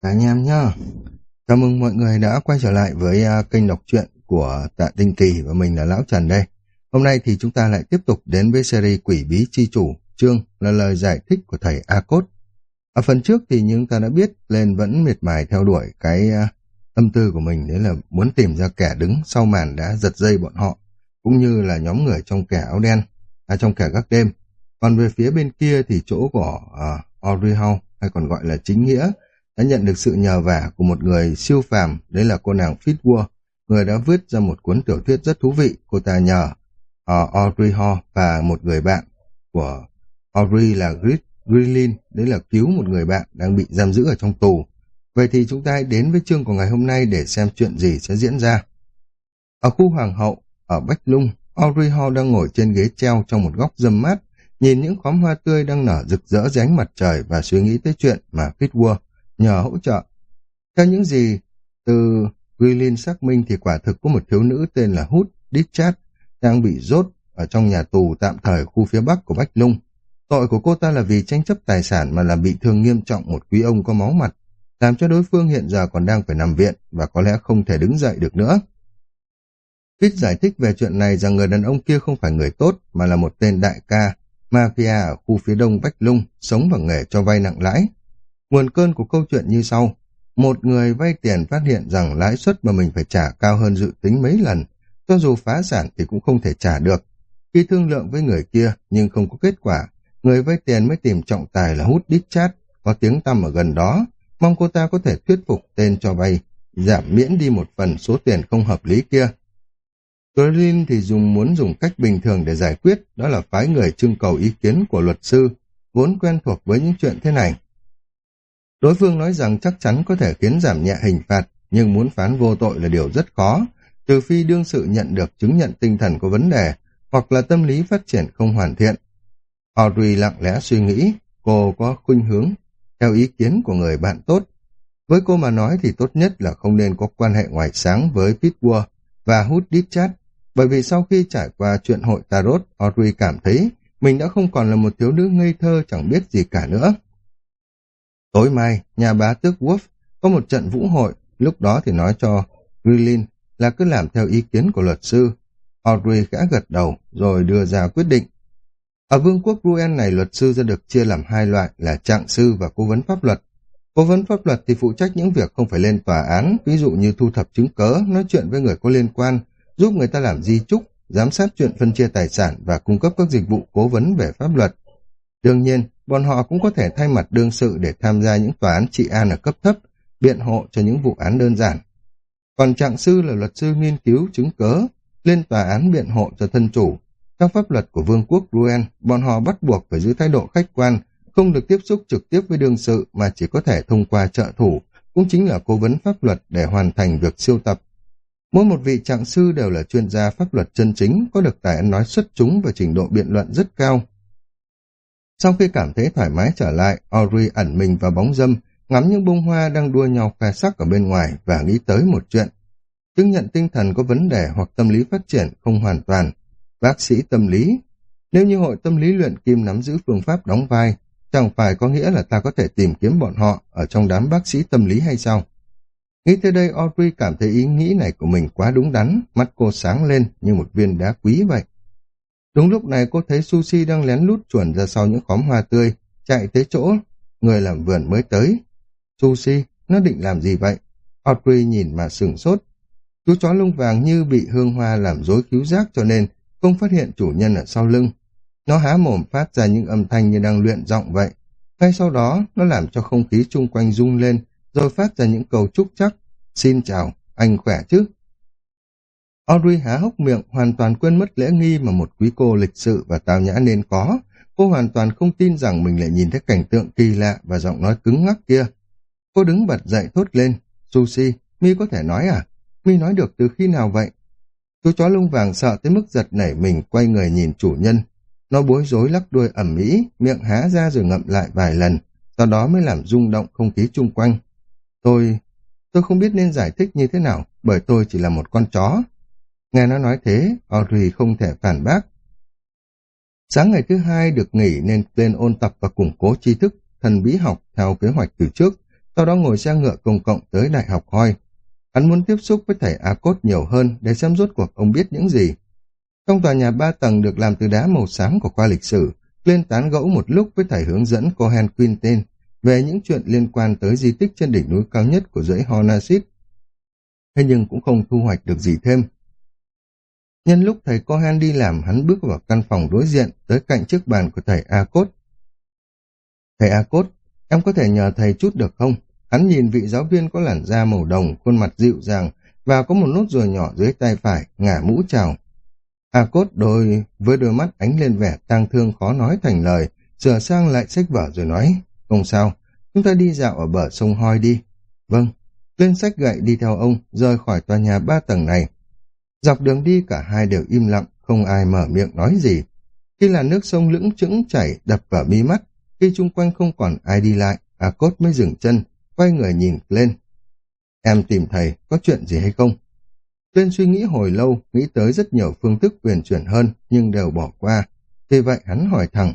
Anh em nhá. Chào mừng mọi người đã quay trở lại với uh, kênh đọc truyện của Tạ Tinh Kỳ và mình là Lão Trần đây. Hôm nay thì chúng ta lại tiếp tục đến với series Quỷ Bí Chi Chủ, chương là lời giải thích của thầy A-Cốt. Ở phần trước thì chúng ta đã biết lên vẫn miệt mài theo đuổi cái uh, tâm tư của mình đấy là muốn tìm ra kẻ đứng sau màn đã giật dây bọn họ, cũng như là nhóm người trong kẻ áo đen, à trong kẻ gác đêm. Còn về phía bên kia thì chỗ của uh, Audrey Hall, hay còn gọi là chính nghĩa, đã nhận được sự nhờ vả của một người siêu phàm, đấy là cô nàng Fitzward, người đã viết ra một cuốn tiểu thuyết rất thú vị. Cô ta nhờ uh, Audrey Hall và một người bạn của Audrey là Grit đấy là cứu một người bạn đang bị giam giữ ở trong tù. Vậy thì chúng ta hãy đến với chương của ngày hôm nay để xem chuyện gì sẽ diễn ra. Ở khu Hoàng hậu, ở Bách Lung, Audrey Hall đang ngồi trên ghế treo trong một góc dâm mát, nhìn những khóm hoa tươi đang nở rực rỡ dưới ánh mặt trời và suy nghĩ tới chuyện mà Fitzward nhờ hỗ trợ. Theo những gì từ Greenlin xác minh thì quả thực có một thiếu nữ tên là Hút Discharge đang bị rốt ở trong nhà tù tạm thời khu phía bắc của Bách Lung. Tội của cô ta là vì tranh chấp tài sản mà làm bị thương nghiêm trọng một quý ông có máu mặt, làm cho đối phương hiện giờ còn đang phải nằm viện và có lẽ không thể đứng dậy được nữa. Fitz giải thích về chuyện này rằng người đàn ông kia không phải người tốt mà là một tên đại ca, mafia ở khu phía đông Bách Lung, sống bằng nghề cho vay nặng lãi. Nguồn cơn của câu chuyện như sau. Một người vay tiền phát hiện rằng lãi suất mà mình phải trả cao hơn dự tính mấy lần, cho dù phá sản thì cũng không thể trả được. Khi thương lượng với người kia nhưng không có kết quả, người vay tiền mới tìm trọng tài là hút đít chát, có tiếng tăm ở gần đó, mong cô ta có thể thuyết phục tên cho vay, giảm miễn đi một phần số tiền không hợp lý kia. Berlin thì dùng muốn dùng cách bình thường để giải quyết, đó là phái người trưng cầu ý kiến của luật sư, vốn quen thuộc với những chuyện thế này. Đối phương nói rằng chắc chắn có thể khiến giảm nhẹ hình phạt, nhưng muốn phán vô tội là điều rất khó, trừ phi đương sự nhận được chứng nhận tinh thần có vấn đề, hoặc là tâm lý phát triển không hoàn thiện. Audrey lặng lẽ suy nghĩ, cô có khuynh hướng, theo ý kiến của người bạn tốt. Với cô mà nói thì tốt nhất là không nên có quan hệ ngoài sáng với Pitbull và hút Discharge, bởi vì sau khi trải qua chuyện hội Tarot, Audrey cảm thấy mình đã không còn là một thiếu nữ ngây thơ chẳng biết gì cả nữa. Tối mai, nhà bá tước Wolf có một trận vũ hội, lúc đó thì nói cho Grillin là cứ làm theo ý kiến của luật sư. Audrey khẽ gật đầu rồi đưa ra quyết định. Ở vương quốc Ruen này luật sư sẽ được chia làm hai loại là trạng sư và cố vấn pháp luật. Cố vấn pháp luật thì phụ trách những việc không phải lên tòa án, ví dụ như thu thập chứng cớ, nói chuyện với người có liên quan, giúp người ta làm di trúc, giám sát chuyện phân chia tài sản và cung cấp các dịch vụ cố vấn về pháp luật. Đương nhiên, bọn họ cũng có thể thay mặt đương sự để tham gia những tòa án trị an ở cấp thấp, biện hộ cho những vụ án đơn giản. Còn trạng sư là luật sư nghiên cứu chứng cớ, lên tòa án biện hộ cho thân chủ. Trong pháp luật của Vương quốc Ruen, bọn họ bắt buộc phải giữ thái độ khách quan, không được tiếp xúc trực tiếp với đương sự mà chỉ có thể thông qua trợ thủ, cũng chính là cố vấn pháp luật để hoàn thành việc siêu tập. Mỗi một vị trạng sư đều là chuyên gia pháp luật chân chính, có được tài ăn nói xuất chúng và trình độ biện luận rất cao. Sau khi cảm thấy thoải mái trở lại, Audrey ẩn mình vào bóng dâm, ngắm những bông hoa đang đua nhau khoe sắc ở bên ngoài và nghĩ tới một chuyện. Chứng nhận tinh thần có vấn đề hoặc tâm lý phát triển không hoàn toàn. Bác sĩ tâm lý. Nếu như hội tâm lý luyện kim nắm giữ phương pháp đóng vai, chẳng phải có nghĩa là ta có thể tìm kiếm bọn họ ở trong đám bác sĩ tâm lý hay sao? Nghĩ tới đây Audrey cảm thấy ý nghĩ này của mình quá đúng đắn, mắt cô sáng lên như một viên đá quý vậy. Đúng lúc này cô thấy Sushi đang lén lút chuồn ra sau những khóm hoa tươi, chạy tới chỗ, người làm vườn mới tới. Sushi, nó định làm gì vậy? Audrey nhìn mà sửng sốt. Chú chó lông vàng như bị hương hoa làm rối cứu giác cho nên không phát hiện chủ nhân ở sau lưng. Nó há mồm phát ra những âm thanh như đang luyện giọng vậy. Ngay sau đó, nó làm cho không khí chung quanh rung lên, rồi phát ra những câu chúc chắc. Xin chào, anh khỏe chứ? Audrey há hốc miệng, hoàn toàn quên mất lễ nghi mà một quý cô lịch sự và tào nhã nên có. Cô hoàn toàn không tin rằng mình lại nhìn thấy cảnh tượng kỳ lạ và giọng nói cứng ngắc kia. Cô đứng bật dậy thốt lên. Sushi, mi có thể nói à? Mi nói được từ khi nào vậy? Chú chó lông vàng sợ tới mức giật nảy mình quay người nhìn chủ nhân. Nó bối rối lắc đuôi ẩm mỹ, miệng há ra rồi ngậm lại vài lần, sau đó mới làm rung động không khí chung quanh. Tôi... tôi không biết nên giải thích như thế nào, bởi tôi chỉ là một con chó. Nghe nó nói thế, Audrey không thể phản bác. Sáng ngày thứ hai được nghỉ nên lên ôn tập và củng cố tri thức, thần bí học theo kế hoạch từ trước, sau đó ngồi xe ngựa công cộng tới Đại học Hoi. Hắn muốn tiếp xúc với thầy A Cốt nhiều hơn để xem rốt cuộc ông biết những gì. Trong tòa nhà ba tầng được làm từ đá màu xám của khoa lịch sử, lên tán gẫu một lúc với thầy hướng dẫn Cohen Quinten về những chuyện liên quan tới di tích trên đỉnh núi cao nhất của dãy Hornasit. Thế nhưng cũng không thu hoạch được gì thêm. Nhân lúc thầy Cohen đi làm, hắn bước vào căn phòng đối diện tới cạnh chiếc bàn của thầy A Cốt. Thầy A Cốt, em có thể nhờ thầy chút được không? Hắn nhìn vị giáo viên có làn da màu đồng, khuôn mặt dịu dàng và có một nốt ruồi nhỏ dưới tay phải, ngả mũ chào. A Cốt đôi với đôi mắt ánh lên vẻ tang thương khó nói thành lời, sửa sang lại sách vở rồi nói, không sao, chúng ta đi dạo ở bờ sông Hoi đi. Vâng, lên sách gậy đi theo ông, rời khỏi tòa nhà ba tầng này. Dọc đường đi cả hai đều im lặng, không ai mở miệng nói gì. Khi là nước sông lững chững chảy đập vào mi mắt, khi chung quanh không còn ai đi lại, A Cốt mới dừng chân, quay người nhìn lên. Em tìm thầy, có chuyện gì hay không? Tuyên suy nghĩ hồi lâu, nghĩ tới rất nhiều phương thức quyền chuyển hơn, nhưng đều bỏ qua. Vì vậy hắn hỏi thẳng.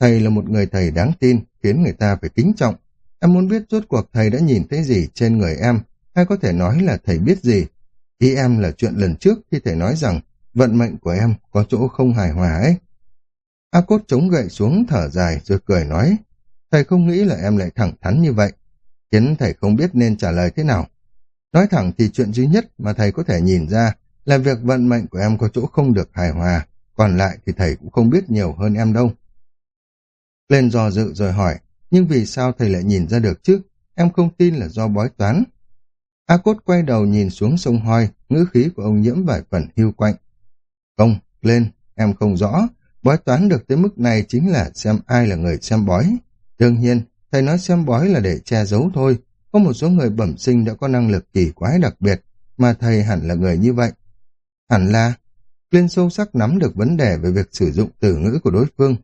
Thầy là một người thầy đáng tin, khiến người ta phải kính trọng. Em muốn biết rốt cuộc thầy đã nhìn thấy gì trên người em, hay có thể nói là thầy biết gì. Ý em là chuyện lần trước khi thầy nói rằng vận mệnh của em có chỗ không hài hòa ấy. A Cốt chống gậy xuống thở dài rồi cười nói, thầy không nghĩ là em lại thẳng thắn như vậy, khiến thầy không biết nên trả lời thế nào. Nói thẳng thì chuyện duy nhất mà thầy có thể nhìn ra là việc vận mệnh của em có chỗ không được hài hòa, còn lại thì thầy cũng không biết nhiều hơn em đâu. Lên do dự rồi hỏi, nhưng vì sao thầy lại nhìn ra được chứ? Em không tin là do bói toán. A Cốt quay đầu nhìn xuống sông Hoi, ngữ khí của ông nhiễm vài phần hưu quạnh. Không, lên, em không rõ. Bói toán được tới mức này chính là xem ai là người xem bói. Đương nhiên, thầy nói xem bói là để che giấu thôi, có một số người bẩm sinh đã có năng lực kỳ quái đặc biệt, mà thầy hẳn là người như vậy. Hẳn là, Liên sâu sắc nắm được vấn đề về việc sử dụng từ ngữ của đối phương.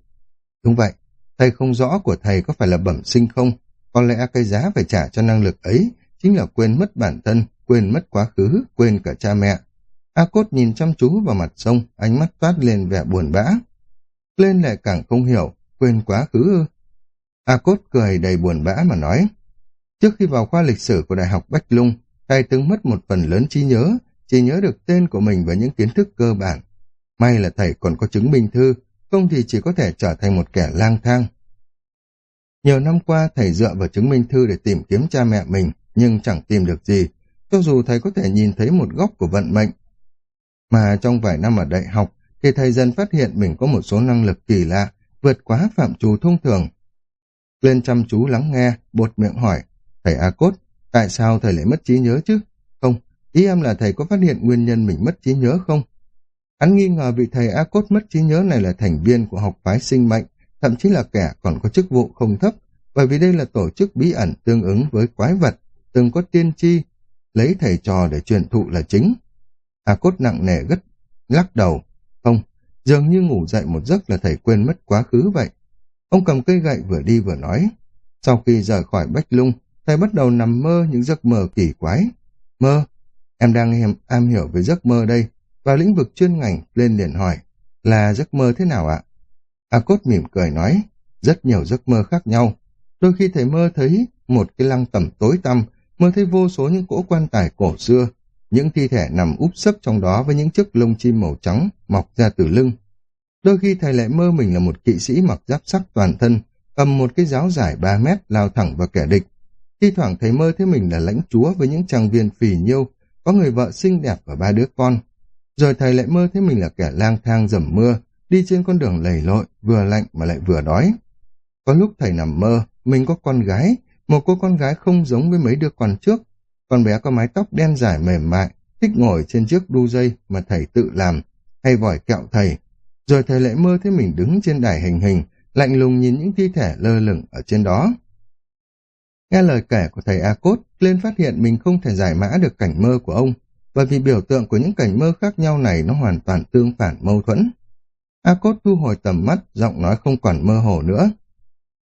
Đúng vậy, thầy không rõ của thầy có phải là bẩm sinh không, có lẽ cái giá phải trả cho năng lực ấy chính là quên mất bản thân, quên mất quá khứ, quên cả cha mẹ. A Cốt nhìn chăm chú vào mặt sông, ánh mắt toát lên vẻ buồn bã. Lên lại càng không hiểu, quên quá khứ ư. A Cốt cười đầy buồn bã mà nói, Trước khi vào khoa lịch sử của Đại học Bách Lung, thầy từng mất một phần lớn trí nhớ, chỉ nhớ được tên của mình và những kiến thức cơ bản. May là thầy còn có chứng minh thư, không thì chỉ có thể trở thành một kẻ lang thang. Nhiều năm qua, thầy dựa vào chứng minh thư để tìm kiếm cha mẹ mình, nhưng chẳng tìm được gì, cho dù thầy có thể nhìn thấy một góc của vận mệnh. Mà trong vài năm ở đại học, thì thầy dần phát hiện mình có một số năng lực kỳ lạ, vượt quá phạm trù thông thường. Lên chăm chú lắng nghe, bột miệng hỏi, Thầy A Cốt, tại sao thầy lại mất trí nhớ chứ? Không, ý em là thầy có phát hiện nguyên nhân mình mất trí nhớ không? Hắn nghi ngờ vị thầy A Cốt mất trí nhớ này là thành viên của học phái sinh mệnh, thậm chí là kẻ còn có chức vụ không thấp, bởi vì đây là tổ chức bí ẩn tương ứng với quái vật, từng có tiên tri, lấy thầy trò để truyền thụ là chính. A Cốt nặng nề gất, lắc đầu. Không, dường như ngủ dậy một giấc là thầy quên mất quá khứ vậy. Ông cầm cây gậy vừa đi vừa nói. Sau khi rời khỏi Bách Lung, thầy bắt đầu nằm mơ những giấc mơ kỳ quái. Mơ, em đang em am hiểu về giấc mơ đây, vào lĩnh vực chuyên ngành lên liền hỏi, là giấc mơ thế nào ạ? A Cốt mỉm cười nói, rất nhiều giấc mơ khác nhau. Đôi khi thầy mơ thấy một cái lăng tẩm tối tăm, mơ thấy vô số những cỗ quan tài cổ xưa, những thi thể nằm úp sấp trong đó với những chiếc lông chim màu trắng mọc ra từ lưng. Đôi khi thầy lại mơ mình là một kỵ sĩ mặc giáp sắc toàn thân, cầm một cái giáo dài 3 mét lao thẳng vào kẻ địch, Thi thoảng thầy mơ thấy mình là lãnh chúa với những trang viên phì nhiêu, có người vợ xinh đẹp và ba đứa con. Rồi thầy lại mơ thấy mình là kẻ lang thang dầm mưa, đi trên con đường lầy lội, vừa lạnh mà lại vừa đói. Có lúc thầy nằm mơ, mình có con gái, một cô con gái không giống với mấy đứa con trước. Con bé có mái tóc đen dài mềm mại, thích ngồi trên chiếc đu dây mà thầy tự làm, hay vòi kẹo thầy. Rồi thầy lại mơ thấy mình đứng trên đài hình hình, lạnh lùng nhìn những thi thể lơ lửng ở trên đó. Nghe lời kể của thầy A Cốt, lên phát hiện mình không thể giải mã được cảnh mơ của ông, bởi vì biểu tượng của những cảnh mơ khác nhau này nó hoàn toàn tương phản mâu thuẫn. A Cốt thu hồi tầm mắt, giọng nói không còn mơ hồ nữa.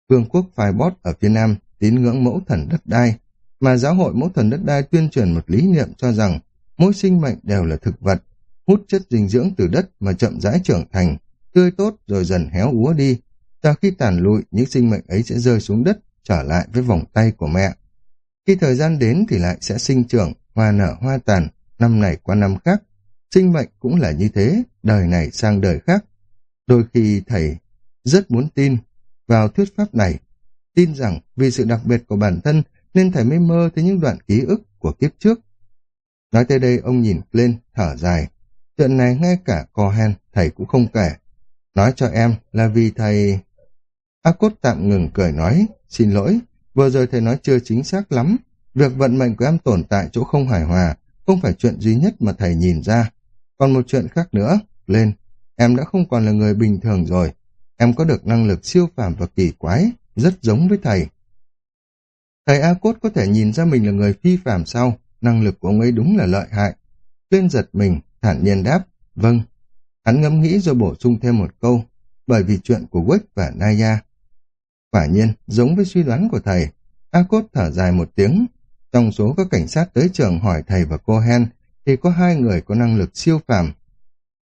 Vương quốc Phai Bót ở phía Nam tín ngưỡng mẫu thần đất đai, mà giáo hội mẫu thần đất đai tuyên truyền một lý niệm cho rằng mỗi sinh mệnh đều là thực vật, hút chất dinh dưỡng từ đất mà chậm rãi trưởng thành, tươi tốt rồi dần héo úa đi. Chờ khi tàn lụi, những sinh mệnh ấy sẽ rơi xuống đất trở lại với vòng tay của mẹ. Khi thời gian đến thì lại sẽ sinh trưởng, hoa nở hoa tàn, năm này qua năm khác. Sinh mệnh cũng là như thế, đời này sang đời khác. Đôi khi thầy rất muốn tin vào thuyết pháp này, tin rằng vì sự đặc biệt của bản thân nên thầy mới mơ tới những đoạn ký ức của kiếp trước. Nói tới đây ông nhìn lên, thở dài. Chuyện này ngay cả Cohen thầy cũng không kể. Nói cho em là vì thầy... A Cốt tạm ngừng cười nói, xin lỗi, vừa rồi thầy nói chưa chính xác lắm. Việc vận mệnh của em tồn tại chỗ không hài hòa, không phải chuyện duy nhất mà thầy nhìn ra. Còn một chuyện khác nữa, lên, em đã không còn là người bình thường rồi. Em có được năng lực siêu phàm và kỳ quái, rất giống với thầy. Thầy A Cốt có thể nhìn ra mình là người phi phàm sao? Năng lực của ông ấy đúng là lợi hại. Lên giật mình, thản nhiên đáp, vâng. Hắn ngẫm nghĩ rồi bổ sung thêm một câu, bởi vì chuyện của Wick và Naya. Quả nhiên, giống với suy đoán của thầy, A Cốt thở dài một tiếng. Trong số các cảnh sát tới trường hỏi thầy và cô Hen, thì có hai người có năng lực siêu phàm.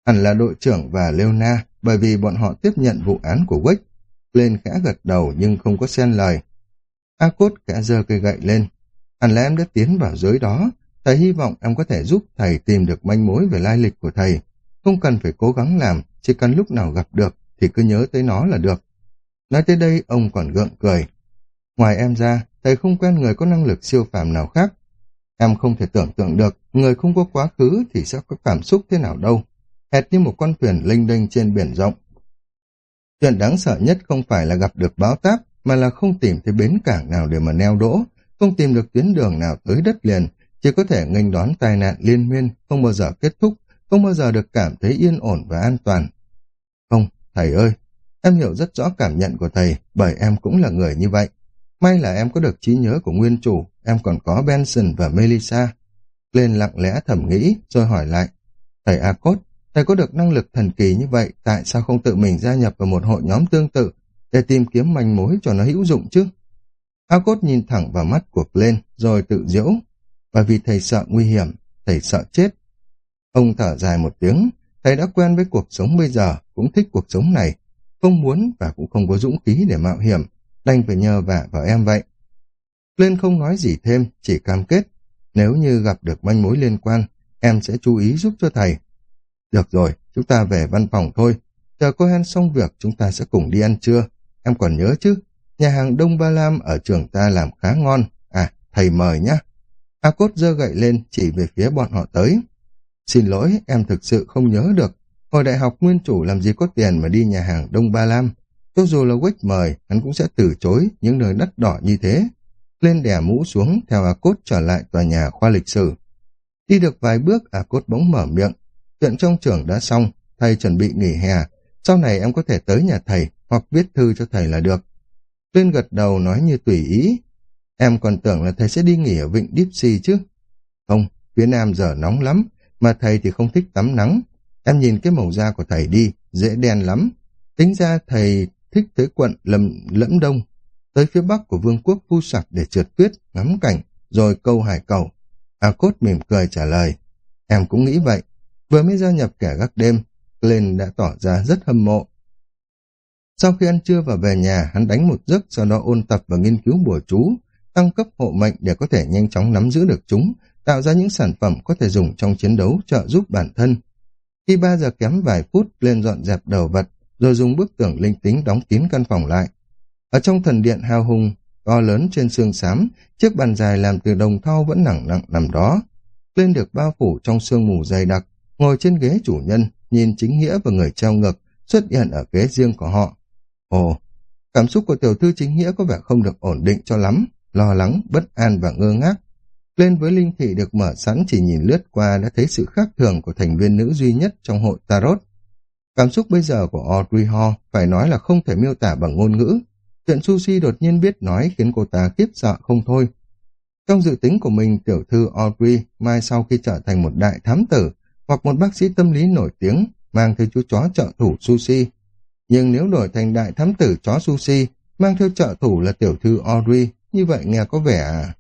Hẳn là đội trưởng và Leona, bởi vì bọn họ tiếp nhận vụ án của Wick. Lên khẽ gật đầu nhưng không có xen lời. A Cốt khẽ giơ cây gậy lên. Hẳn là em đã tiến vào giới đó. Thầy hy vọng em có thể giúp thầy tìm được manh mối về lai lịch của thầy. Không cần phải cố gắng làm, chỉ cần lúc nào gặp được thì cứ nhớ tới nó là được. Nói tới đây ông còn gượng cười. Ngoài em ra, thầy không quen người có năng lực siêu phàm nào khác. Em không thể tưởng tượng được, người không có quá khứ thì sẽ có cảm xúc thế nào đâu. Hệt như một con thuyền linh đênh trên biển rộng. Chuyện đáng sợ nhất không phải là gặp được báo táp, mà là không tìm thấy bến cảng nào để mà neo đỗ, không tìm được tuyến đường nào tới đất liền, chỉ có thể nghênh đón tai nạn liên miên, không bao giờ kết thúc, không bao giờ được cảm thấy yên ổn và an toàn. Không, thầy ơi, em hiểu rất rõ cảm nhận của thầy, bởi em cũng là người như vậy. May là em có được trí nhớ của nguyên chủ, em còn có Benson và Melissa. Lên lặng lẽ thầm nghĩ, rồi hỏi lại, thầy A Cốt, thầy có được năng lực thần kỳ như vậy, tại sao không tự mình gia nhập vào một hội nhóm tương tự, để tìm kiếm manh mối cho nó hữu dụng chứ? A Cốt nhìn thẳng vào mắt của lên, rồi tự diễu, bởi vì thầy sợ nguy hiểm, thầy sợ chết. Ông thở dài một tiếng, thầy đã quen với cuộc sống bây giờ, cũng thích cuộc sống này, không muốn và cũng không có dũng khí để mạo hiểm, đành phải nhờ vả vào em vậy. Lên không nói gì thêm, chỉ cam kết, nếu như gặp được manh mối liên quan, em sẽ chú ý giúp cho thầy. Được rồi, chúng ta về văn phòng thôi, chờ cô Hen xong việc chúng ta sẽ cùng đi ăn trưa. Em còn nhớ chứ, nhà hàng Đông Ba Lam ở trường ta làm khá ngon, à, thầy mời nhá. A Cốt giơ gậy lên chỉ về phía bọn họ tới. Xin lỗi, em thực sự không nhớ được. Hồi đại học nguyên chủ làm gì có tiền mà đi nhà hàng Đông Ba Lam. Cho dù là Wick mời, hắn cũng sẽ từ chối những nơi đắt đỏ như thế. Lên đè mũ xuống, theo A Cốt trở lại tòa nhà khoa lịch sử. Đi được vài bước, A Cốt bỗng mở miệng. Chuyện trong trường đã xong, thầy chuẩn bị nghỉ hè. Sau này em có thể tới nhà thầy hoặc viết thư cho thầy là được. tuyên gật đầu nói như tùy ý, Em còn tưởng là thầy sẽ đi nghỉ ở vịnh Dipsy chứ. Không, phía Nam giờ nóng lắm, mà thầy thì không thích tắm nắng. Em nhìn cái màu da của thầy đi, dễ đen lắm. Tính ra thầy thích tới quận lầm lẫm đông, tới phía bắc của vương quốc phu sạc để trượt tuyết, ngắm cảnh, rồi câu hải cầu. A Cốt mỉm cười trả lời. Em cũng nghĩ vậy. Vừa mới gia nhập kẻ gác đêm, Glenn đã tỏ ra rất hâm mộ. Sau khi ăn trưa và về nhà, hắn đánh một giấc, sau đó ôn tập và nghiên cứu bùa chú tăng cấp hộ mệnh để có thể nhanh chóng nắm giữ được chúng, tạo ra những sản phẩm có thể dùng trong chiến đấu trợ giúp bản thân. Khi 3 giờ kém vài phút lên dọn dẹp đầu vật, rồi dùng bức tường linh tính đóng kín căn phòng lại. Ở trong thần điện hào hùng, to lớn trên xương xám, chiếc bàn dài làm từ đồng thau vẫn nặng nặng nằm đó. Lên được bao phủ trong sương mù dày đặc, ngồi trên ghế chủ nhân, nhìn chính nghĩa và người treo ngực xuất hiện ở ghế riêng của họ. Ồ, cảm xúc của tiểu thư chính nghĩa có vẻ không được ổn định cho lắm lo lắng, bất an và ngơ ngác. Lên với linh thị được mở sẵn chỉ nhìn lướt qua đã thấy sự khác thường của thành viên nữ duy nhất trong hội Tarot. Cảm xúc bây giờ của Audrey Hall phải nói là không thể miêu tả bằng ngôn ngữ. Chuyện Sushi đột nhiên biết nói khiến cô ta khiếp sợ không thôi. Trong dự tính của mình, tiểu thư Audrey mai sau khi trở thành một đại thám tử hoặc một bác sĩ tâm lý nổi tiếng mang theo chú chó trợ thủ Sushi. Nhưng nếu đổi thành đại thám tử chó Sushi mang theo trợ thủ là tiểu thư Audrey như vậy nghe có vẻ... À?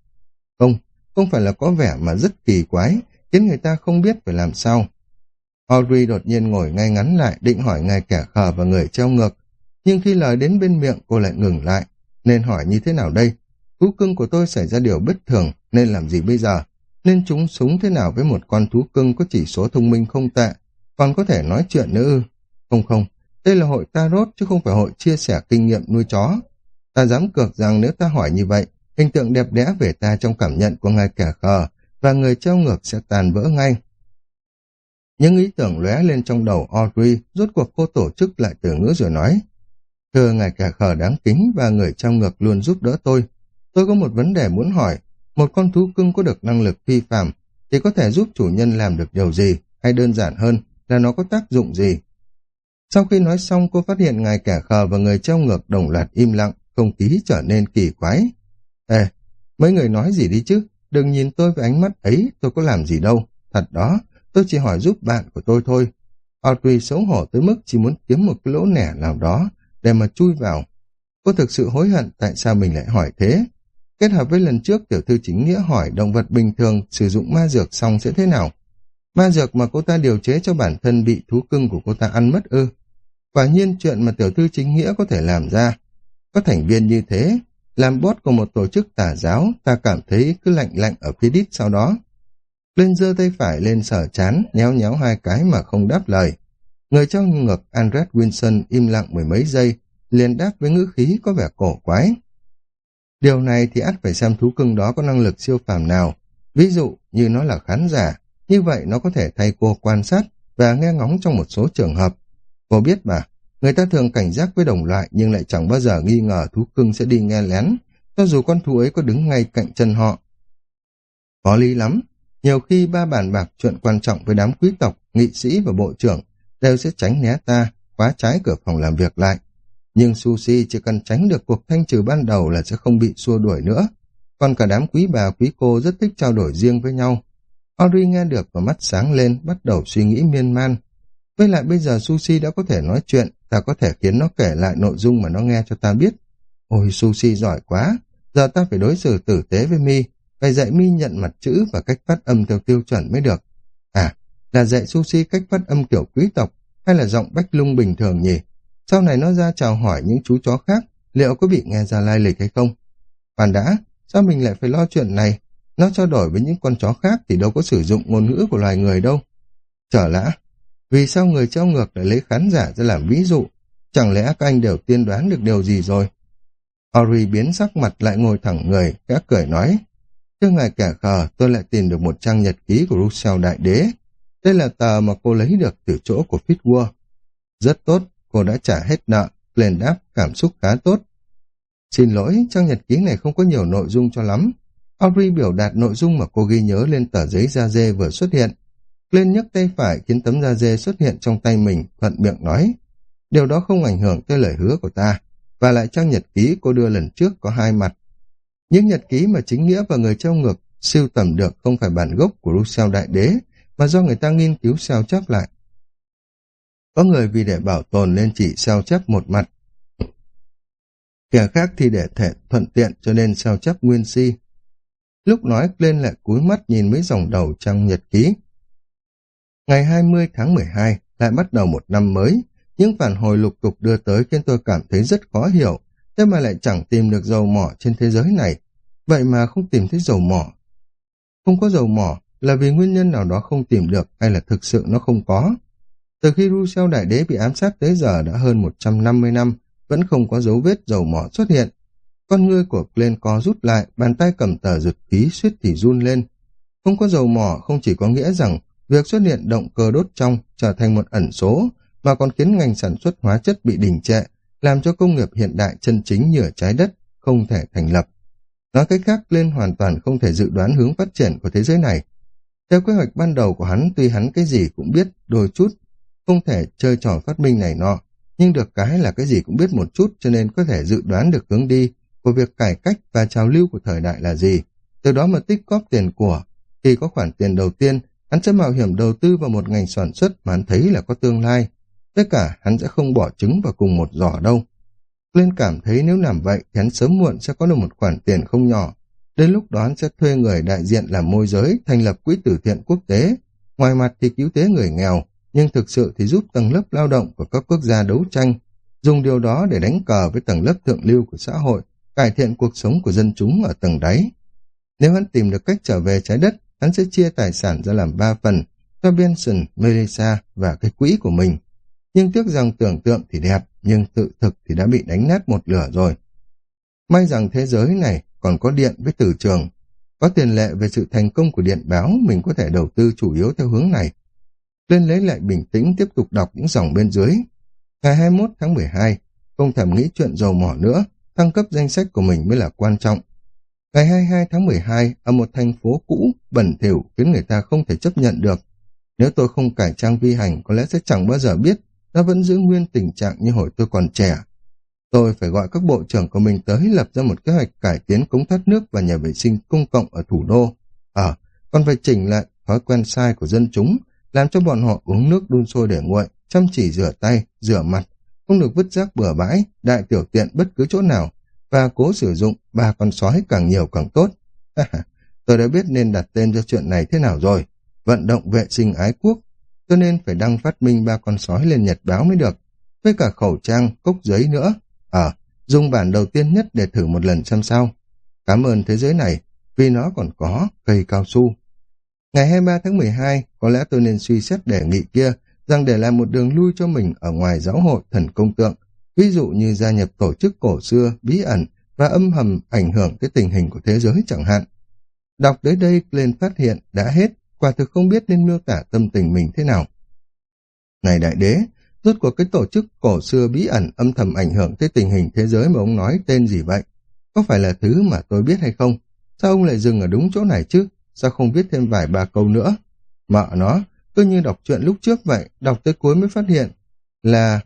Không, không phải là có vẻ mà rất kỳ quái, khiến người ta không biết phải làm sao. Audrey đột nhiên ngồi ngay ngắn lại, định hỏi ngài kẻ khờ và người treo ngược. Nhưng khi lời đến bên miệng, cô lại ngừng lại. Nên hỏi như thế nào đây? thú cưng của tôi xảy ra điều bất thường, nên làm gì bây giờ? Nên chúng súng thế nào với một con thú cưng có chỉ số thông minh không tệ, còn có thể nói chuyện nữa ư? Không không, đây là hội tarot chứ không phải hội chia sẻ kinh nghiệm nuôi chó. Ta dám cược rằng nếu ta hỏi như vậy, hình tượng đẹp đẽ về ta trong cảm nhận của ngài kẻ khờ và người treo ngược sẽ tàn vỡ ngay. Những ý tưởng lóe lên trong đầu Audrey, rốt cuộc cô tổ chức lại từ ngữ rồi nói. Thưa ngài kẻ khờ đáng kính và người treo ngược luôn giúp đỡ tôi. Tôi có một vấn đề muốn hỏi. Một con thú cưng có được năng lực phi phạm thì có thể giúp chủ nhân làm được điều gì, hay đơn giản hơn là nó có tác dụng gì? Sau khi nói xong, cô phát hiện ngài kẻ khờ và người treo ngược đồng loạt im lặng, không khí trở nên kỳ quái. Ê, mấy người nói gì đi chứ? Đừng nhìn tôi với ánh mắt ấy, tôi có làm gì đâu. Thật đó, tôi chỉ hỏi giúp bạn của tôi thôi. Audrey xấu hổ tới mức chỉ muốn kiếm một cái lỗ nẻ nào đó để mà chui vào. Cô thực sự hối hận tại sao mình lại hỏi thế. Kết hợp với lần trước tiểu thư chính nghĩa hỏi động vật bình thường sử dụng ma dược xong sẽ thế nào. Ma dược mà cô ta điều chế cho bản thân bị thú cưng của cô ta ăn mất ư. Quả nhiên chuyện mà tiểu thư chính nghĩa có thể làm ra. Có thành viên như thế, làm bót của một tổ chức tà giáo, ta cảm thấy cứ lạnh lạnh ở phía đít sau đó. Lên giơ tay phải lên sở chán, nhéo nhéo hai cái mà không đáp lời. Người trong ngực Andret Wilson im lặng mười mấy giây, liền đáp với ngữ khí có vẻ cổ quái. Điều này thì ắt phải xem thú cưng đó có năng lực siêu phàm nào. Ví dụ như nó là khán giả, như vậy nó có thể thay cô quan sát và nghe ngóng trong một số trường hợp. Cô biết mà, người ta thường cảnh giác với đồng loại nhưng lại chẳng bao giờ nghi ngờ thú cưng sẽ đi nghe lén, cho dù con thú ấy có đứng ngay cạnh chân họ. Có lý lắm, nhiều khi ba bàn bạc chuyện quan trọng với đám quý tộc, nghị sĩ và bộ trưởng đều sẽ tránh né ta, khóa trái cửa phòng làm việc lại. Nhưng Sushi chỉ cần tránh được cuộc thanh trừ ban đầu là sẽ không bị xua đuổi nữa. Còn cả đám quý bà quý cô rất thích trao đổi riêng với nhau. Audrey nghe được và mắt sáng lên, bắt đầu suy nghĩ miên man. Với lại bây giờ Sushi đã có thể nói chuyện, ta có thể khiến nó kể lại nội dung mà nó nghe cho ta biết. Ôi Sushi giỏi quá, giờ ta phải đối xử tử tế với mi, phải dạy mi nhận mặt chữ và cách phát âm theo tiêu chuẩn mới được. À, là dạy Sushi cách phát âm kiểu quý tộc hay là giọng bách lung bình thường nhỉ? Sau này nó ra chào hỏi những chú chó khác, liệu có bị nghe ra lai lịch hay không? bạn đã, sao mình lại phải lo chuyện này? Nó trao đổi với những con chó khác thì đâu có sử dụng ngôn ngữ của loài người đâu. Trở lã, vì sao người treo ngược lại lấy khán giả ra làm ví dụ? Chẳng lẽ các anh đều tiên đoán được điều gì rồi? Ori biến sắc mặt lại ngồi thẳng người, các cười nói. Trước ngày kẻ khờ, tôi lại tìm được một trang nhật ký của Rousseau Đại Đế. Đây là tờ mà cô lấy được từ chỗ của Fitzward. Rất tốt, cô đã trả hết nợ, lên đáp cảm xúc khá tốt. Xin lỗi, trang nhật ký này không có nhiều nội dung cho lắm. Audrey biểu đạt nội dung mà cô ghi nhớ lên tờ giấy da dê vừa xuất hiện. Lên nhấc tay phải khiến tấm da dê xuất hiện trong tay mình, thuận miệng nói. Điều đó không ảnh hưởng tới lời hứa của ta. Và lại trang nhật ký cô đưa lần trước có hai mặt. Những nhật ký mà chính nghĩa và người treo ngược siêu tầm được không phải bản gốc của Rousseau Đại Đế, mà do người ta nghiên cứu sao chép lại. Có người vì để bảo tồn nên chỉ sao chép một mặt. Kẻ khác thì để thể thuận tiện cho nên sao chép nguyên si. Lúc nói lên lại cúi mắt nhìn mấy dòng đầu trong nhật ký. Ngày 20 tháng 12 lại bắt đầu một năm mới. Những phản hồi lục tục đưa tới khiến tôi cảm thấy rất khó hiểu. Thế mà lại chẳng tìm được dầu mỏ trên thế giới này. Vậy mà không tìm thấy dầu mỏ. Không có dầu mỏ là vì nguyên nhân nào đó không tìm được hay là thực sự nó không có. Từ khi Rousseau Đại Đế bị ám sát tới giờ đã hơn 150 năm, vẫn không có dấu vết dầu mỏ xuất hiện. Con ngươi của Glenn co rút lại, bàn tay cầm tờ giật khí suýt thì run lên. Không có dầu mỏ không chỉ có nghĩa rằng việc xuất hiện động cơ đốt trong trở thành một ẩn số, mà còn khiến ngành sản xuất hóa chất bị đình trệ, làm cho công nghiệp hiện đại chân chính như ở trái đất không thể thành lập. Nói cách khác, lên hoàn toàn không thể dự đoán hướng phát triển của thế giới này. Theo kế hoạch ban đầu của hắn, tuy hắn cái gì cũng biết đôi chút, không thể chơi trò phát minh này nọ, nhưng được cái là cái gì cũng biết một chút cho nên có thể dự đoán được hướng đi của việc cải cách và trào lưu của thời đại là gì. Từ đó mà tích góp tiền của. Khi có khoản tiền đầu tiên, hắn sẽ mạo hiểm đầu tư vào một ngành sản xuất mà hắn thấy là có tương lai. Tất cả hắn sẽ không bỏ trứng vào cùng một giỏ đâu. Lên cảm thấy nếu làm vậy thì hắn sớm muộn sẽ có được một khoản tiền không nhỏ. Đến lúc đó hắn sẽ thuê người đại diện làm môi giới, thành lập quỹ tử thiện quốc tế. Ngoài mặt thì cứu tế người nghèo, nhưng thực sự thì giúp tầng lớp lao động của các quốc gia đấu tranh, dùng điều đó để đánh cờ với tầng lớp thượng lưu của xã hội cải thiện cuộc sống của dân chúng ở tầng đáy. Nếu hắn tìm được cách trở về trái đất, hắn sẽ chia tài sản ra làm ba phần, cho Benson, Melissa và cái quỹ của mình. Nhưng tiếc rằng tưởng tượng thì đẹp, nhưng tự thực thì đã bị đánh nát một lửa rồi. May rằng thế giới này còn có điện với từ trường. Có tiền lệ về sự thành công của điện báo, mình có thể đầu tư chủ yếu theo hướng này. Lên lấy lại bình tĩnh tiếp tục đọc những dòng bên dưới. Ngày 21 tháng 12, không thèm nghĩ chuyện dầu mỏ nữa, thăng cấp danh sách của mình mới là quan trọng. Ngày 22 tháng 12, ở một thành phố cũ, bẩn thỉu khiến người ta không thể chấp nhận được. Nếu tôi không cải trang vi hành, có lẽ sẽ chẳng bao giờ biết nó vẫn giữ nguyên tình trạng như hồi tôi còn trẻ. Tôi phải gọi các bộ trưởng của mình tới lập ra một kế hoạch cải tiến cống thoát nước và nhà vệ sinh công cộng ở thủ đô. Ờ, còn phải chỉnh lại thói quen sai của dân chúng, làm cho bọn họ uống nước đun sôi để nguội, chăm chỉ rửa tay, rửa mặt, không được vứt rác bừa bãi, đại tiểu tiện bất cứ chỗ nào, và cố sử dụng ba con sói càng nhiều càng tốt. Tôi đã biết nên đặt tên cho chuyện này thế nào rồi. Vận động vệ sinh ái quốc, cho nên phải đăng phát minh ba con sói lên nhật báo mới được. Với cả khẩu trang, cốc giấy nữa. Ờ, dùng bản đầu tiên nhất để thử một lần xem sao. Cảm ơn thế giới này, vì nó còn có cây cao su. Ngày 23 tháng 12, có lẽ tôi nên suy xét đề nghị kia rằng để làm một đường lui cho mình ở ngoài giáo hội thần công tượng, ví dụ như gia nhập tổ chức cổ xưa, bí ẩn và âm hầm ảnh hưởng tới tình hình của thế giới chẳng hạn. Đọc tới đây, lên phát hiện đã hết, quả thực không biết nên miêu tả tâm tình mình thế nào. Này đại đế, rốt cuộc cái tổ chức cổ xưa bí ẩn âm thầm ảnh hưởng tới tình hình thế giới mà ông nói tên gì vậy? Có phải là thứ mà tôi biết hay không? Sao ông lại dừng ở đúng chỗ này chứ? Sao không viết thêm vài ba câu nữa? Mợ nó, cứ như đọc chuyện lúc trước vậy, đọc tới cuối mới phát hiện là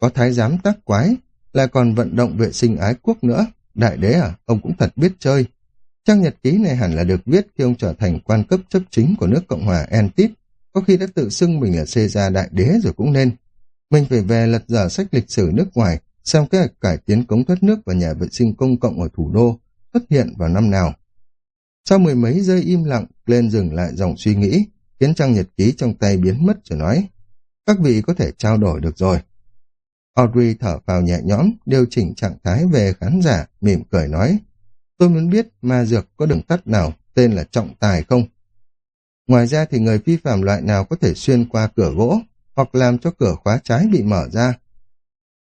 có thái giám tác quái, là còn vận động vệ sinh ái quốc nữa. Đại đế à, ông cũng thật biết chơi. Trang nhật ký này hẳn là được viết khi ông trở thành quan cấp chấp chính của nước Cộng hòa Entit, có khi đã tự xưng mình là Caesar đại đế rồi cũng nên. Mình phải về lật dở sách lịch sử nước ngoài, xem kế hoạch cải tiến cống thoát nước và nhà vệ sinh công cộng ở thủ đô xuất hiện vào năm nào. Sau mười mấy giây im lặng, lên dừng lại dòng suy nghĩ, khiến trang nhật ký trong tay biến mất rồi nói, các vị có thể trao đổi được rồi. Audrey thở vào nhẹ nhõm, điều chỉnh trạng thái về khán giả, mỉm cười nói, tôi muốn biết ma dược có đường tắt nào tên là trọng tài không? Ngoài ra thì người vi phạm loại nào có thể xuyên qua cửa gỗ hoặc làm cho cửa khóa trái bị mở ra?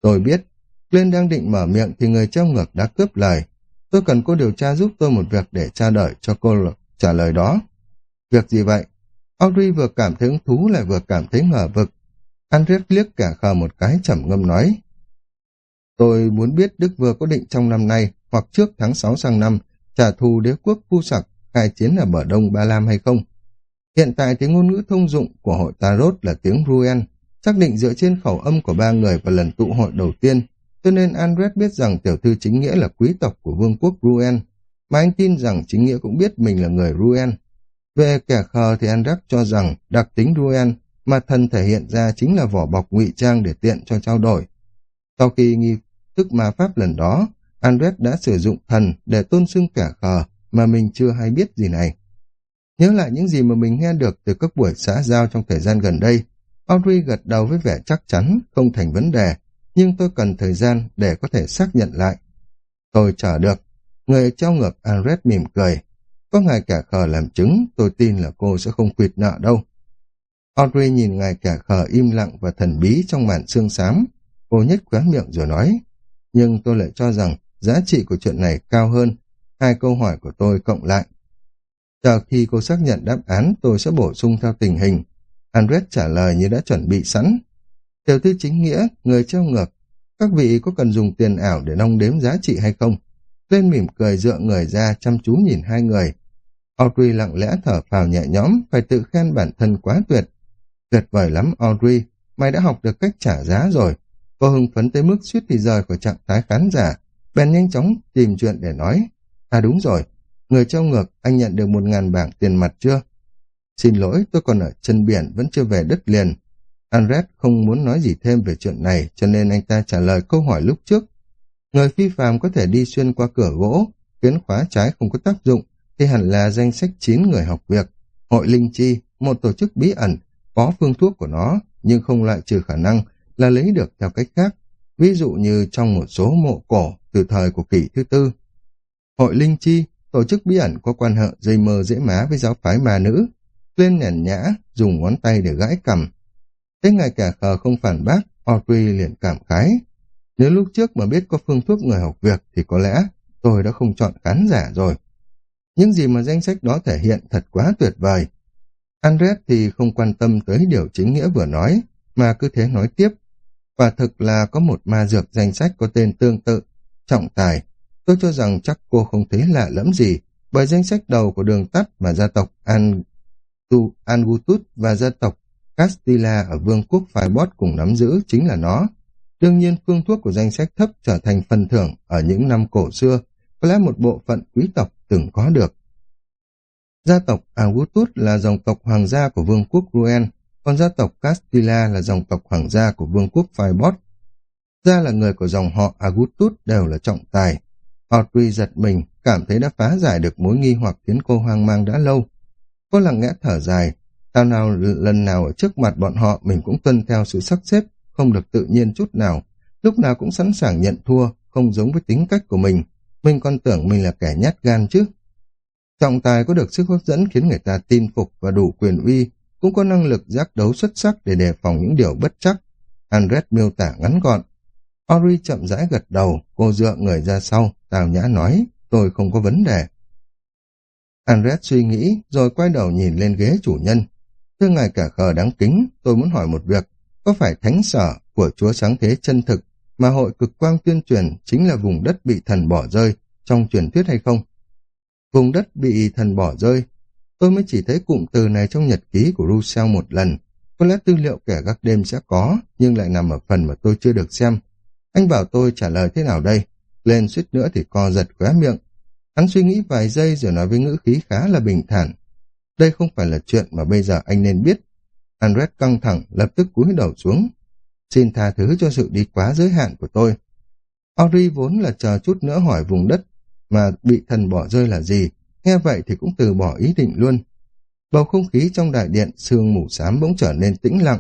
Tôi biết, Glenn đang định mở miệng thì người treo ngược đã cướp lời. Tôi cần cô điều tra giúp tôi một việc để tra đợi cho cô trả lời đó. Việc gì vậy? Audrey vừa cảm thấy hứng thú lại vừa cảm thấy ngờ vực. Andres liếc cả khờ một cái trầm ngâm nói. Tôi muốn biết Đức vừa có định trong năm nay hoặc trước tháng 6 sang năm trả thù đế quốc phu sặc khai chiến ở bờ đông Ba Lam hay không. Hiện tại thì ngôn ngữ thông dụng của hội Tarot là tiếng Ruen, xác định dựa trên khẩu âm của ba người vào lần tụ hội đầu tiên, cho nên Andres biết rằng tiểu thư chính nghĩa là quý tộc của vương quốc Ruen, mà anh tin rằng chính nghĩa cũng biết mình là người Ruen. Về kẻ khờ thì Andres cho rằng đặc tính Ruen mà thần thể hiện ra chính là vỏ bọc ngụy trang để tiện cho trao đổi. Sau khi nghi thức ma pháp lần đó, Andres đã sử dụng thần để tôn xưng kẻ khờ mà mình chưa hay biết gì này. Nhớ lại những gì mà mình nghe được từ các buổi xã giao trong thời gian gần đây, Audrey gật đầu với vẻ chắc chắn, không thành vấn đề, nhưng tôi cần thời gian để có thể xác nhận lại. Tôi chờ được. Người trao ngược Andres mỉm cười. Có ngài kẻ khờ làm chứng, tôi tin là cô sẽ không quyệt nợ đâu. Audrey nhìn ngài kẻ khờ im lặng và thần bí trong màn xương xám. Cô nhếch khóe miệng rồi nói, nhưng tôi lại cho rằng giá trị của chuyện này cao hơn hai câu hỏi của tôi cộng lại. Chờ khi cô xác nhận đáp án, tôi sẽ bổ sung theo tình hình. Andres trả lời như đã chuẩn bị sẵn. Tiểu thư chính nghĩa, người treo ngược. Các vị có cần dùng tiền ảo để đong đếm giá trị hay không? Lên mỉm cười dựa người ra chăm chú nhìn hai người. Audrey lặng lẽ thở phào nhẹ nhõm, phải tự khen bản thân quá tuyệt. Tuyệt vời lắm Audrey, mày đã học được cách trả giá rồi. Cô hưng phấn tới mức suýt thì rời khỏi trạng thái khán giả, bèn nhanh chóng tìm chuyện để nói. À đúng rồi, người treo ngược, anh nhận được một ngàn bảng tiền mặt chưa? Xin lỗi, tôi còn ở chân biển, vẫn chưa về đất liền. Andres không muốn nói gì thêm về chuyện này, cho nên anh ta trả lời câu hỏi lúc trước. Người phi phàm có thể đi xuyên qua cửa gỗ, khiến khóa trái không có tác dụng, thì hẳn là danh sách 9 người học việc. Hội Linh Chi, một tổ chức bí ẩn, có phương thuốc của nó, nhưng không loại trừ khả năng là lấy được theo cách khác. Ví dụ như trong một số mộ cổ từ thời của kỷ thứ tư, Hội Linh Chi, tổ chức bí ẩn có quan hệ dây mơ dễ má với giáo phái ma nữ. Lên nhàn nhã, dùng ngón tay để gãi cầm. Thế ngay cả khờ không phản bác, Audrey liền cảm khái. Nếu lúc trước mà biết có phương thuốc người học việc thì có lẽ tôi đã không chọn khán giả rồi. Những gì mà danh sách đó thể hiện thật quá tuyệt vời. Andres thì không quan tâm tới điều chính nghĩa vừa nói, mà cứ thế nói tiếp. Và thực là có một ma dược danh sách có tên tương tự, trọng tài. Tôi cho rằng chắc cô không thấy lạ lẫm gì, bởi danh sách đầu của đường tắt mà gia tộc An tu Angutus và gia tộc Castilla ở vương quốc Phai cùng nắm giữ chính là nó. Đương nhiên phương thuốc của danh sách thấp trở thành phần thưởng ở những năm cổ xưa, có lẽ một bộ phận quý tộc từng có được. Gia tộc Augustus là dòng tộc hoàng gia của vương quốc Ruen, còn gia tộc Castilla là dòng tộc hoàng gia của vương quốc Phai Gia là người của dòng họ Augustus đều là trọng tài. Audrey giật mình, cảm thấy đã phá giải được mối nghi hoặc khiến cô hoang mang đã lâu. Cô lặng lẽ thở dài, Thao nào lần nào ở trước mặt bọn họ mình cũng tuân theo sự sắp xếp, không được tự nhiên chút nào. Lúc nào cũng sẵn sàng nhận thua, không giống với tính cách của mình. Mình còn tưởng mình là kẻ nhát gan chứ. Trọng tài có được sức hấp dẫn khiến người ta tin phục và đủ quyền uy, cũng có năng lực giác đấu xuất sắc để đề phòng những điều bất chắc. Andres miêu tả ngắn gọn. Ori chậm rãi gật đầu, cô dựa người ra sau, tào nhã nói, tôi không có vấn đề. Andres suy nghĩ, rồi quay đầu nhìn lên ghế chủ nhân. Thưa ngài cả khờ đáng kính, tôi muốn hỏi một việc. Có phải thánh sở của Chúa Sáng Thế chân thực mà hội cực quang tuyên truyền chính là vùng đất bị thần bỏ rơi trong truyền thuyết hay không? Vùng đất bị thần bỏ rơi. Tôi mới chỉ thấy cụm từ này trong nhật ký của Rousseau một lần. Có lẽ tư liệu kẻ gác đêm sẽ có, nhưng lại nằm ở phần mà tôi chưa được xem. Anh bảo tôi trả lời thế nào đây? Lên suýt nữa thì co giật khóe miệng. Hắn suy nghĩ vài giây rồi nói với ngữ khí khá là bình thản. Đây không phải là chuyện mà bây giờ anh nên biết. Andres căng thẳng, lập tức cúi đầu xuống. Xin tha thứ cho sự đi quá giới hạn của tôi. Ori vốn là chờ chút nữa hỏi vùng đất mà bị thần bỏ rơi là gì, nghe vậy thì cũng từ bỏ ý định luôn. Bầu không khí trong đại điện sương mù xám bỗng trở nên tĩnh lặng.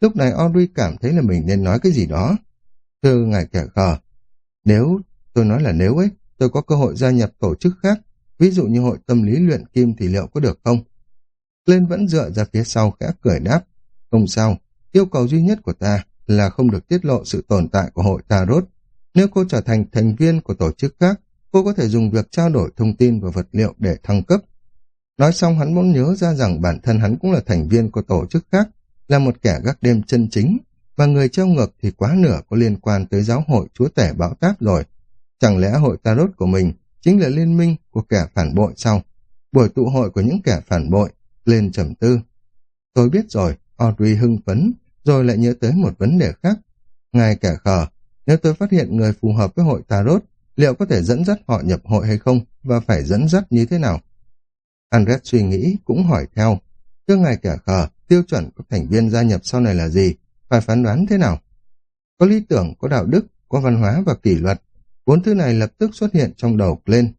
Lúc này Audrey cảm thấy là mình nên nói cái gì đó. Thưa ngài kẻ khờ, nếu, tôi nói là nếu ấy, tôi có cơ hội gia nhập tổ chức khác, ví dụ như hội tâm lý luyện kim thì liệu có được không? Lên vẫn dựa ra phía sau khẽ cười đáp. Không sao, yêu cầu duy nhất của ta là không được tiết lộ sự tồn tại của hội Tarot. Nếu cô trở thành thành viên của tổ chức khác, cô có thể dùng việc trao đổi thông tin và vật liệu để thăng cấp. Nói xong hắn bỗng nhớ ra rằng bản thân hắn cũng là thành viên của tổ chức khác, là một kẻ gác đêm chân chính, và người treo ngược thì quá nửa có liên quan tới giáo hội chúa tể bão táp rồi. Chẳng lẽ hội Tarot của mình chính là liên minh của kẻ phản bội sao? Buổi tụ hội của những kẻ phản bội lên trầm tư. Tôi biết rồi, Audrey hưng phấn, rồi lại nhớ tới một vấn đề khác. Ngài kẻ khờ, nếu tôi phát hiện người phù hợp với hội Tarot, liệu có thể dẫn dắt họ nhập hội hay không, và phải dẫn dắt như thế nào? Andres suy nghĩ, cũng hỏi theo. Thưa ngài kẻ khờ, tiêu chuẩn của thành viên gia nhập sau này là gì? Phải phán đoán thế nào? Có lý tưởng, có đạo đức, có văn hóa và kỷ luật. Bốn thứ này lập tức xuất hiện trong đầu lên.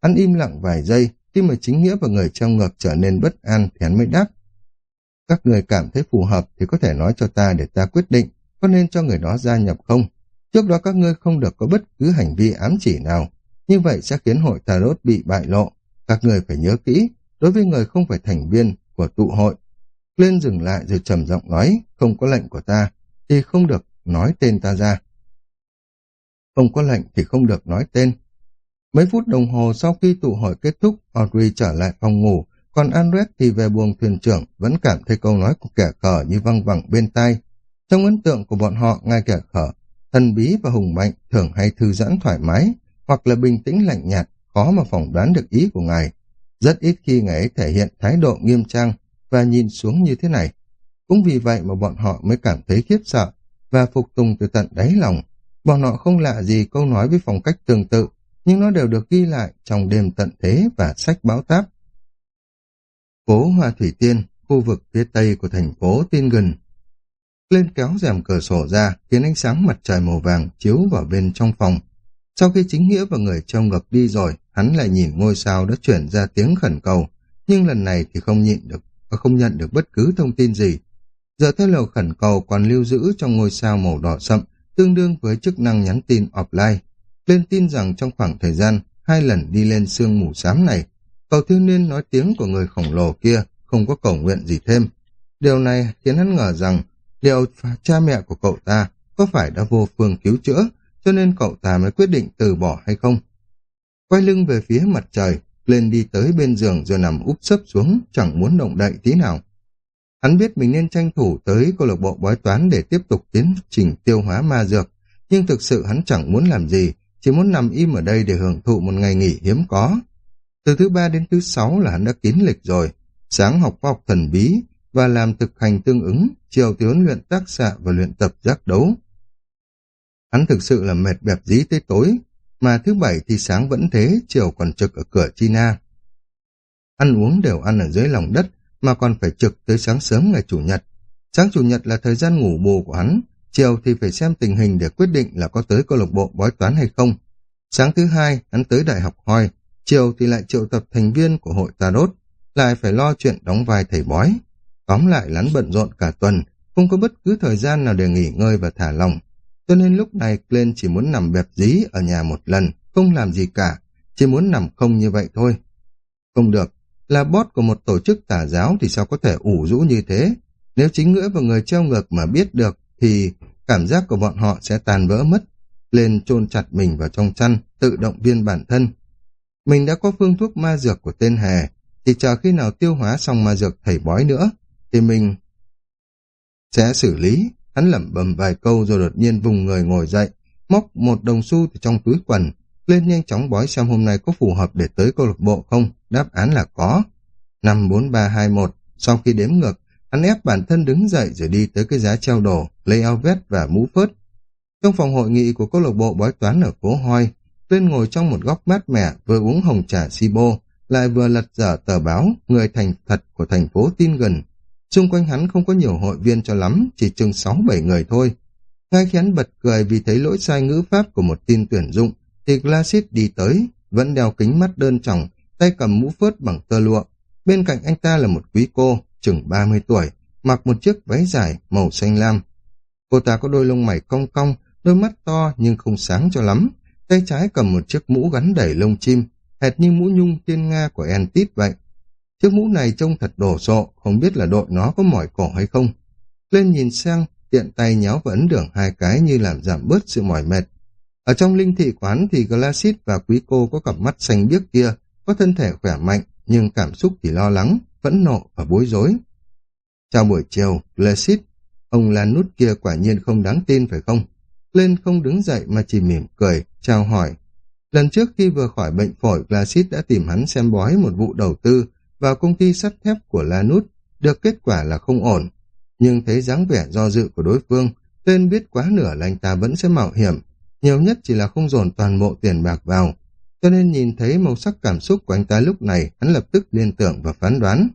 Anh im lặng vài giây, khi mà chính nghĩa và người trong ngược trở nên bất an thì hắn mới đáp. Các người cảm thấy phù hợp thì có thể nói cho ta để ta quyết định có nên cho người đó gia nhập không. Trước đó các ngươi không được có bất cứ hành vi ám chỉ nào. Như vậy sẽ khiến hội Tarot bị bại lộ. Các người phải nhớ kỹ, đối với người không phải thành viên của tụ hội. Lên dừng lại rồi trầm giọng nói, không có lệnh của ta, thì không được nói tên ta ra. Không có lệnh thì không được nói tên. Mấy phút đồng hồ sau khi tụ hội kết thúc, Audrey trở lại phòng ngủ, còn Andres thì về buồng thuyền trưởng vẫn cảm thấy câu nói của kẻ khờ như văng vẳng bên tai. Trong ấn tượng của bọn họ, ngay kẻ khờ, thần bí và hùng mạnh thường hay thư giãn thoải mái, hoặc là bình tĩnh lạnh nhạt, khó mà phỏng đoán được ý của ngài. Rất ít khi ngài ấy thể hiện thái độ nghiêm trang và nhìn xuống như thế này. Cũng vì vậy mà bọn họ mới cảm thấy khiếp sợ và phục tùng từ tận đáy lòng. Bọn họ không lạ gì câu nói với phong cách tương tự, nhưng nó đều được ghi lại trong đêm tận thế và sách báo táp. Phố Hoa Thủy Tiên, khu vực phía tây của thành phố Tiên Gần. Lên kéo rèm cửa sổ ra, khiến ánh sáng mặt trời màu vàng chiếu vào bên trong phòng. Sau khi chính nghĩa và người trong ngập đi rồi, hắn lại nhìn ngôi sao đã chuyển ra tiếng khẩn cầu, nhưng lần này thì không nhịn được và không nhận được bất cứ thông tin gì. Giờ theo lời khẩn cầu còn lưu giữ trong ngôi sao màu đỏ sậm, tương đương với chức năng nhắn tin offline lên tin rằng trong khoảng thời gian hai lần đi lên sương mù xám này. Cậu thiếu niên nói tiếng của người khổng lồ kia, không có cầu nguyện gì thêm. Điều này khiến hắn ngờ rằng liệu cha mẹ của cậu ta có phải đã vô phương cứu chữa, cho nên cậu ta mới quyết định từ bỏ hay không. Quay lưng về phía mặt trời, lên đi tới bên giường rồi nằm úp sấp xuống, chẳng muốn động đậy tí nào. Hắn biết mình nên tranh thủ tới câu lạc bộ bói toán để tiếp tục tiến trình tiêu hóa ma dược, nhưng thực sự hắn chẳng muốn làm gì, chỉ muốn nằm im ở đây để hưởng thụ một ngày nghỉ hiếm có. Từ thứ ba đến thứ sáu là hắn đã kín lịch rồi, sáng học khoa học thần bí và làm thực hành tương ứng, chiều thì huấn luyện tác xạ và luyện tập giác đấu. Hắn thực sự là mệt bẹp dí tới tối, mà thứ bảy thì sáng vẫn thế, chiều còn trực ở cửa China. Ăn uống đều ăn ở dưới lòng đất, mà còn phải trực tới sáng sớm ngày Chủ nhật. Sáng Chủ nhật là thời gian ngủ bù của hắn, chiều thì phải xem tình hình để quyết định là có tới câu lạc bộ bói toán hay không. Sáng thứ hai, hắn tới đại học hoi, chiều thì lại triệu tập thành viên của hội Tarot, lại phải lo chuyện đóng vai thầy bói. Tóm lại lắn bận rộn cả tuần, không có bất cứ thời gian nào để nghỉ ngơi và thả lòng. Cho nên lúc này Glenn chỉ muốn nằm bẹp dí ở nhà một lần, không làm gì cả, chỉ muốn nằm không như vậy thôi. Không được, là boss của một tổ chức tà giáo thì sao có thể ủ rũ như thế? Nếu chính ngưỡi và người treo ngược mà biết được thì cảm giác của bọn họ sẽ tàn vỡ mất. Lên chôn chặt mình vào trong chăn, tự động viên bản thân. Mình đã có phương thuốc ma dược của tên Hề, thì chờ khi nào tiêu hóa xong ma dược thầy bói nữa, thì mình sẽ xử lý. Hắn lẩm bẩm vài câu rồi đột nhiên vùng người ngồi dậy, móc một đồng xu từ trong túi quần, lên nhanh chóng bói xem hôm nay có phù hợp để tới câu lạc bộ không. Đáp án là có. Năm bốn ba hai một sau khi đếm ngược, hắn ép bản thân đứng dậy rồi đi tới cái giá treo đồ, lấy áo vest và mũ phớt. Trong phòng hội nghị của câu lạc bộ bói toán ở phố Hoi, Tuyên ngồi trong một góc mát mẻ vừa uống hồng trà Sibo, lại vừa lật dở tờ báo người thành thật của thành phố tin gần. Xung quanh hắn không có nhiều hội viên cho lắm, chỉ chừng sáu bảy người thôi. Ngay khi hắn bật cười vì thấy lỗi sai ngữ pháp của một tin tuyển dụng, thì Glacis đi tới, vẫn đeo kính mắt đơn trọng, tay cầm mũ phớt bằng tơ lụa. Bên cạnh anh ta là một quý cô, chừng 30 tuổi, mặc một chiếc váy dài màu xanh lam. Cô ta có đôi lông mày cong cong, đôi mắt to nhưng không sáng cho lắm. Tay trái cầm một chiếc mũ gắn đầy lông chim, hệt như mũ nhung tiên Nga của Entit vậy. Chiếc mũ này trông thật đổ sộ, không biết là đội nó có mỏi cổ hay không. Lên nhìn sang, tiện tay nhéo và ấn đường hai cái như làm giảm bớt sự mỏi mệt. Ở trong linh thị quán thì Glacis và quý cô có cặp mắt xanh biếc kia, có thân thể khỏe mạnh, nhưng cảm xúc thì lo lắng, phẫn nộ và bối rối. Chào buổi chiều, Glacis, ông là nút kia quả nhiên không đáng tin phải không? Lên không đứng dậy mà chỉ mỉm cười, chào hỏi. Lần trước khi vừa khỏi bệnh phổi, Glacis đã tìm hắn xem bói một vụ đầu tư vào công ty sắt thép của Lanút, được kết quả là không ổn. Nhưng thấy dáng vẻ do dự của đối phương, tên biết quá nửa là anh ta vẫn sẽ mạo hiểm, nhiều nhất chỉ là không dồn toàn bộ tiền bạc vào. Cho nên nhìn thấy màu sắc cảm xúc của anh ta lúc này, hắn lập tức liên tưởng và phán đoán.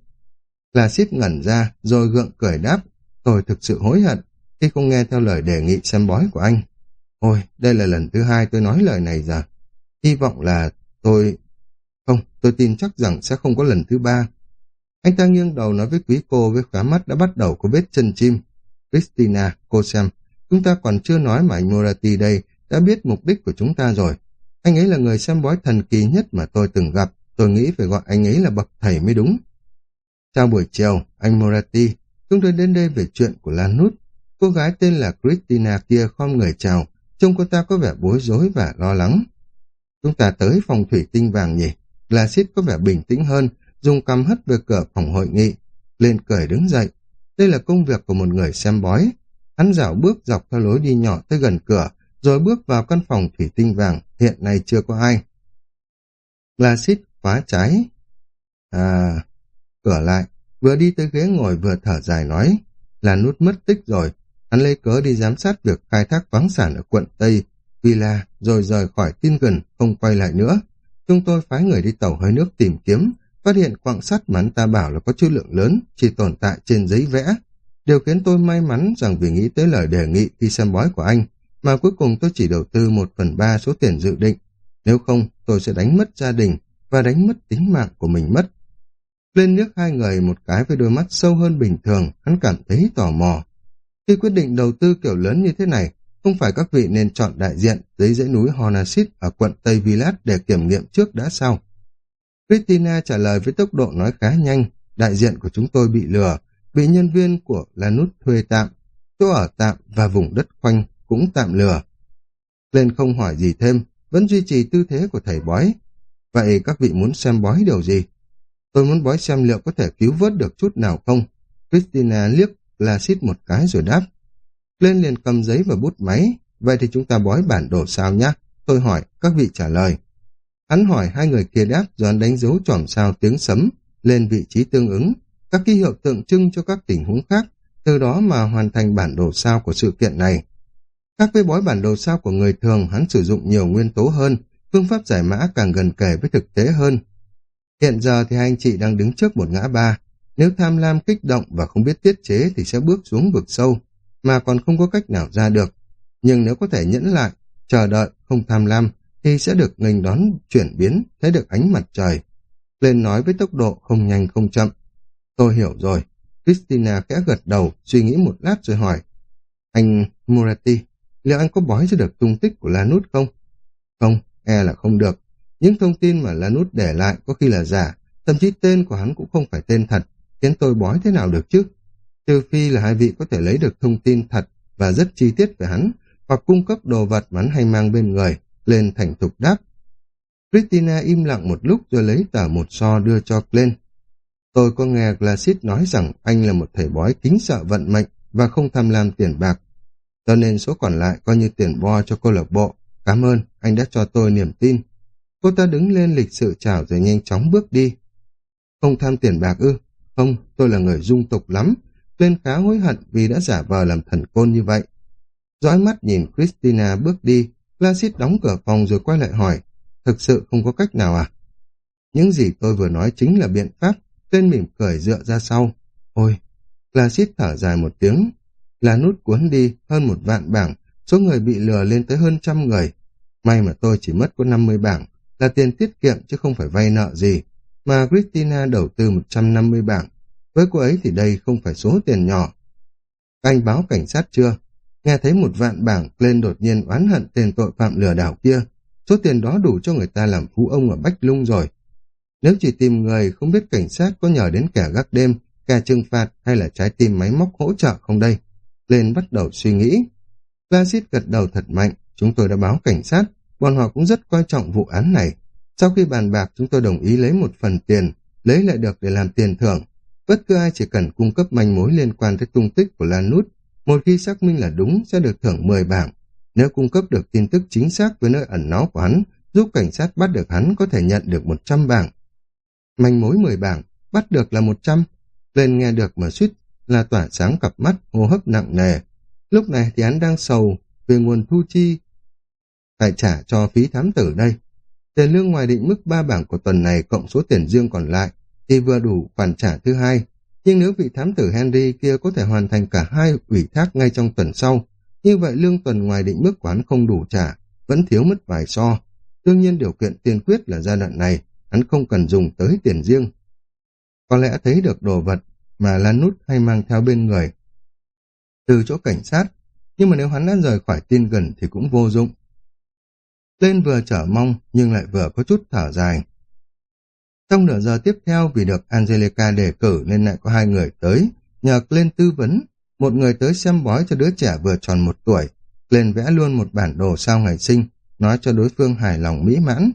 Là xít ngẩn ra, rồi gượng cười đáp, tôi thực sự hối hận khi không nghe theo lời đề nghị xem bói của anh. Ôi, đây là lần thứ hai tôi nói lời này giờ. Hy vọng là tôi... Không, tôi tin chắc rằng sẽ không có lần thứ ba. Anh ta nghiêng đầu nói với quý cô với khóa mắt đã bắt đầu có vết chân chim. Christina, cô xem, chúng ta còn chưa nói mà anh Morati đây đã biết mục đích của chúng ta rồi. Anh ấy là người xem bói thần kỳ nhất mà tôi từng gặp, tôi nghĩ phải gọi anh ấy là bậc thầy mới đúng. Chào buổi chiều, anh Morati, chúng tôi đến đây về chuyện của Lan Nút. Cô gái tên là Christina kia khom người chào, trông cô ta có vẻ bối rối và lo lắng. Chúng ta tới phòng thủy tinh vàng nhỉ? Glacis có vẻ bình tĩnh hơn, dùng cầm hất về cửa phòng hội nghị, lên cười đứng dậy. Đây là công việc của một người xem bói. Hắn dạo bước dọc theo lối đi nhỏ tới gần cửa, rồi bước vào căn phòng thủy tinh vàng, hiện nay chưa có ai. Glacis khóa trái. À, cửa lại, vừa đi tới ghế ngồi vừa thở dài nói, là nút mất tích rồi. Hắn lấy cớ đi giám sát việc khai thác khoáng sản ở quận Tây, Villa, rồi rời khỏi tin gần, không quay lại nữa. Chúng tôi phái người đi tàu hơi nước tìm kiếm, phát hiện quặng sắt mà anh ta bảo là có chữ lượng lớn, chỉ tồn tại trên giấy vẽ. Điều khiến tôi may mắn rằng vì nghĩ tới lời đề nghị khi xem bói của anh, mà cuối cùng tôi chỉ đầu tư một phần ba số tiền dự định. Nếu không, tôi sẽ đánh mất gia đình và đánh mất tính mạng của mình mất. Lên nước hai người một cái với đôi mắt sâu hơn bình thường, hắn cảm thấy tò mò. Khi quyết định đầu tư kiểu lớn như thế này, không phải các vị nên chọn đại diện dưới dãy núi Hornasit ở quận Tây Villas để kiểm nghiệm trước đã sao? Christina trả lời với tốc độ nói khá nhanh, đại diện của chúng tôi bị lừa, bị nhân viên của Lanút thuê tạm, chỗ ở tạm và vùng đất khoanh cũng tạm lừa. Lên không hỏi gì thêm, vẫn duy trì tư thế của thầy bói. Vậy các vị muốn xem bói điều gì? Tôi muốn bói xem liệu có thể cứu vớt được chút nào không? Christina liếc là xít một cái rồi đáp. Lên liền cầm giấy và bút máy. Vậy thì chúng ta bói bản đồ sao nhá? Tôi hỏi, các vị trả lời. Hắn hỏi hai người kia đáp rồi hắn đánh dấu tròm sao tiếng sấm lên vị trí tương ứng, các ký hiệu tượng trưng cho các tình huống khác, từ đó mà hoàn thành bản đồ sao của sự kiện này. Khác với bói bản đồ sao của người thường, hắn sử dụng nhiều nguyên tố hơn, phương pháp giải mã càng gần kề với thực tế hơn. Hiện giờ thì hai anh chị đang đứng trước một ngã ba, nếu tham lam kích động và không biết tiết chế thì sẽ bước xuống vực sâu, mà còn không có cách nào ra được. Nhưng nếu có thể nhẫn lại, chờ đợi, không tham lam, thì sẽ được nghênh đón chuyển biến, thấy được ánh mặt trời. Lên nói với tốc độ không nhanh không chậm. Tôi hiểu rồi. Christina khẽ gật đầu, suy nghĩ một lát rồi hỏi. Anh Murati, liệu anh có bói ra được tung tích của Lanút không? Không, e là không được. Những thông tin mà Lanút để lại có khi là giả, thậm chí tên của hắn cũng không phải tên thật, khiến tôi bói thế nào được chứ? Trừ phi là hai vị có thể lấy được thông tin thật và rất chi tiết về hắn, hoặc cung cấp đồ vật mà hắn hay mang bên người, lên thành thục đáp. Christina im lặng một lúc rồi lấy tờ một so đưa cho Glenn. Tôi có nghe Glacis nói rằng anh là một thầy bói kính sợ vận mệnh và không tham lam tiền bạc. Cho nên số còn lại coi như tiền bo cho câu lạc bộ. Cảm ơn, anh đã cho tôi niềm tin. Cô ta đứng lên lịch sự chào rồi nhanh chóng bước đi. Không tham tiền bạc ư? Không, tôi là người dung tục lắm. Tuyên khá hối hận vì đã giả vờ làm thần côn như vậy. Dõi mắt nhìn Christina bước đi, Placid đóng cửa phòng rồi quay lại hỏi. Thực sự không có cách nào à? Những gì tôi vừa nói chính là biện pháp, tên mỉm cười dựa ra sau. Ôi, Placid thở dài một tiếng. Là nút cuốn đi hơn một vạn bảng, số người bị lừa lên tới hơn trăm người. May mà tôi chỉ mất có 50 bảng, là tiền tiết kiệm chứ không phải vay nợ gì. Mà Christina đầu tư 150 bảng. Với cô ấy thì đây không phải số tiền nhỏ. Anh báo cảnh sát chưa? Nghe thấy một vạn bảng, lên đột nhiên oán hận tên tội phạm lừa đảo kia. Số tiền đó đủ cho người ta làm phú ông ở Bách Lung rồi. Nếu chỉ tìm người không biết cảnh sát có nhờ đến kẻ gác đêm, kẻ trừng phạt hay là trái tim máy móc hỗ trợ không đây? Lên bắt đầu suy nghĩ. Placid gật đầu thật mạnh, chúng tôi đã báo cảnh sát, bọn họ cũng rất coi trọng vụ án này. Sau khi bàn bạc chúng tôi đồng ý lấy một phần tiền, lấy lại được để làm tiền thưởng. Bất cứ ai chỉ cần cung cấp manh mối liên quan tới tung tích của Lan Nút, một khi xác minh là đúng sẽ được thưởng 10 bảng. Nếu cung cấp được tin tức chính xác với nơi ẩn náu của hắn, giúp cảnh sát bắt được hắn có thể nhận được 100 bảng. Manh mối 10 bảng, bắt được là 100, lên nghe được mà suýt là tỏa sáng cặp mắt, hô hấp nặng nề. Lúc này thì hắn đang sầu về nguồn thu chi phải trả cho phí thám tử đây. Tiền lương ngoài định mức ba bảng của tuần này cộng số tiền riêng còn lại thì vừa đủ khoản trả thứ hai. Nhưng nếu vị thám tử Henry kia có thể hoàn thành cả hai ủy thác ngay trong tuần sau, như vậy lương tuần ngoài định mức quán không đủ trả, vẫn thiếu mất vài so. Đương nhiên điều kiện tiên quyết là giai đoạn này, hắn không cần dùng tới tiền riêng. Có lẽ thấy được đồ vật mà Lan Nút hay mang theo bên người. Từ chỗ cảnh sát, nhưng mà nếu hắn đã rời khỏi tin gần thì cũng vô dụng. Lên vừa trở mong nhưng lại vừa có chút thở dài. Trong nửa giờ tiếp theo vì được Angelica đề cử nên lại có hai người tới, nhờ lên tư vấn một người tới xem bói cho đứa trẻ vừa tròn một tuổi, lên vẽ luôn một bản đồ sau ngày sinh, nói cho đối phương hài lòng mỹ mãn.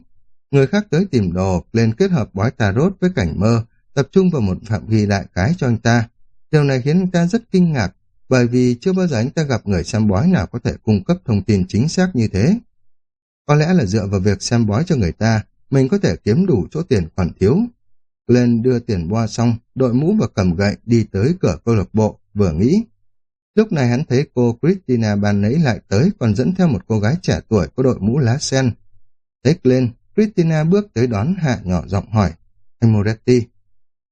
Người khác tới tìm đồ, lên kết hợp bói tarot với cảnh mơ, tập trung vào một phạm vi đại cái cho anh ta. Điều này khiến anh ta rất kinh ngạc, bởi vì chưa bao giờ anh ta gặp người xem bói nào có thể cung cấp thông tin chính xác như thế. Có lẽ là dựa vào việc xem bói cho người ta, mình có thể kiếm đủ chỗ tiền còn thiếu. Glenn đưa tiền boa xong, đội mũ và cầm gậy đi tới cửa câu lạc bộ, vừa nghĩ. Lúc này hắn thấy cô Christina ban nấy lại tới còn dẫn theo một cô gái trẻ tuổi có đội mũ lá sen. Thấy lên, Christina bước tới đón hạ nhỏ giọng hỏi. Anh Moretti,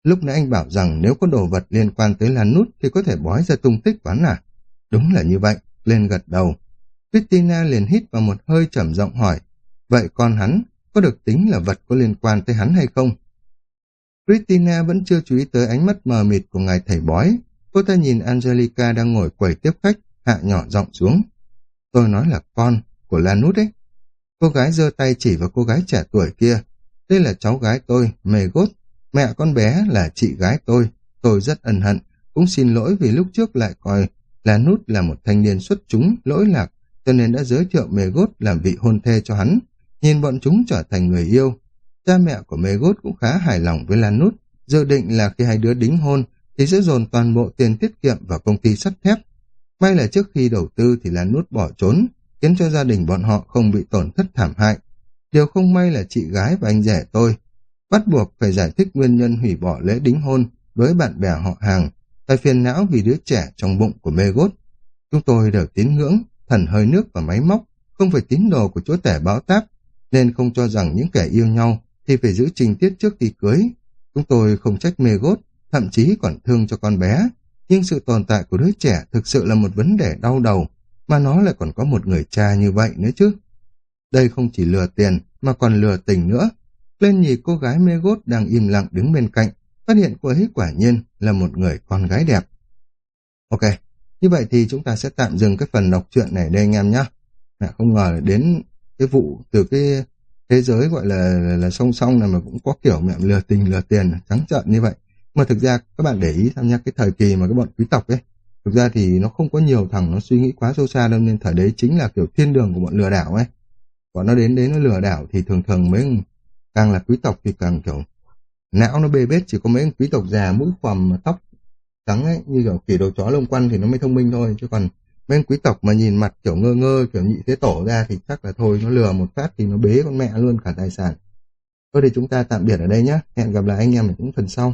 lúc nãy anh bảo rằng nếu có đồ vật liên quan tới lan nút thì có thể bói ra tung tích quán à? Đúng là như vậy, lên gật đầu. Christina liền hít vào một hơi trầm giọng hỏi. Vậy con hắn có được tính là vật có liên quan tới hắn hay không? Christina vẫn chưa chú ý tới ánh mắt mờ mịt của ngài thầy bói, Cô ta nhìn Angelica đang ngồi quầy tiếp khách, hạ nhỏ giọng xuống. Tôi nói là con của Lan Nút ấy. Cô gái giơ tay chỉ vào cô gái trẻ tuổi kia. Đây là cháu gái tôi, Megot, Mẹ con bé là chị gái tôi. Tôi rất ân hận. Cũng xin lỗi vì lúc trước lại coi là Nút là một thanh niên xuất chúng, lỗi lạc, cho nên đã giới thiệu Mê Gốt làm vị hôn thê cho hắn. Nhìn bọn chúng trở thành người yêu. Cha mẹ của Mê Gốt cũng khá hài lòng với Lan Nút, dự định là khi hai đứa đính hôn thì sẽ dồn toàn bộ tiền tiết kiệm vào công ty sắt thép. May là trước khi đầu tư thì Lan Nút bỏ trốn, khiến cho gia đình bọn họ không bị tổn thất thảm hại. Điều không may là chị gái và anh rể tôi bắt buộc phải giải thích nguyên nhân hủy bỏ lễ đính hôn với bạn bè họ hàng, phải phiền não vì đứa trẻ trong bụng của mê gốt. Chúng tôi đều tín ngưỡng, thần hơi nước và máy móc, không phải tín đồ của chúa tể báo táp, nên không cho rằng những kẻ yêu nhau thì phải giữ trình tiết trước khi cưới. Chúng tôi không trách mê gốt, thậm chí còn thương cho con bé, nhưng sự tồn tại của đứa trẻ thực sự là một vấn đề đau đầu, mà nó lại còn có một người cha như vậy nữa chứ. Đây không chỉ lừa tiền, mà còn lừa tình nữa. Lên nhì cô gái mê gốt đang im lặng đứng bên cạnh, phát hiện cô ấy quả nhiên là một người con gái đẹp. Ok, như vậy thì chúng ta sẽ tạm dừng cái phần đọc truyện này đây anh em nhé. Dạ, không ngờ đến cái vụ từ cái thế giới gọi là là, là song song này mà cũng có kiểu mẹ lừa tình lừa tiền trắng trợn như vậy. Mà thực ra các bạn để ý tham nhá cái thời kỳ mà các bọn quý tộc ấy Thực ra thì nó không có nhiều thằng nó suy nghĩ quá sâu xa đâu nên thời đấy chính là kiểu thiên đường của bọn lừa đảo ấy. Bọn nó đến đấy nó lừa đảo thì thường thường mấy càng là quý tộc thì càng, kiểu, não nó bê bết, chỉ có mấy quý tộc già, mũi khoằm tóc trắng ấy, như kiểu kỳ đầu chó lông quăn thì nó mới thông minh thôi chứ còn mấy quý tộc mà nhìn mặt, kiểu, ngơ ngơ, kiểu, nhị thế tổ ra thì chắc là thôi, nó lừa một phát thì nó bế con mẹ luôn, cả tài sản. Thôi thì chúng ta tạm biệt ở đây nhé. Hẹn gặp lại anh em ở những phần sau.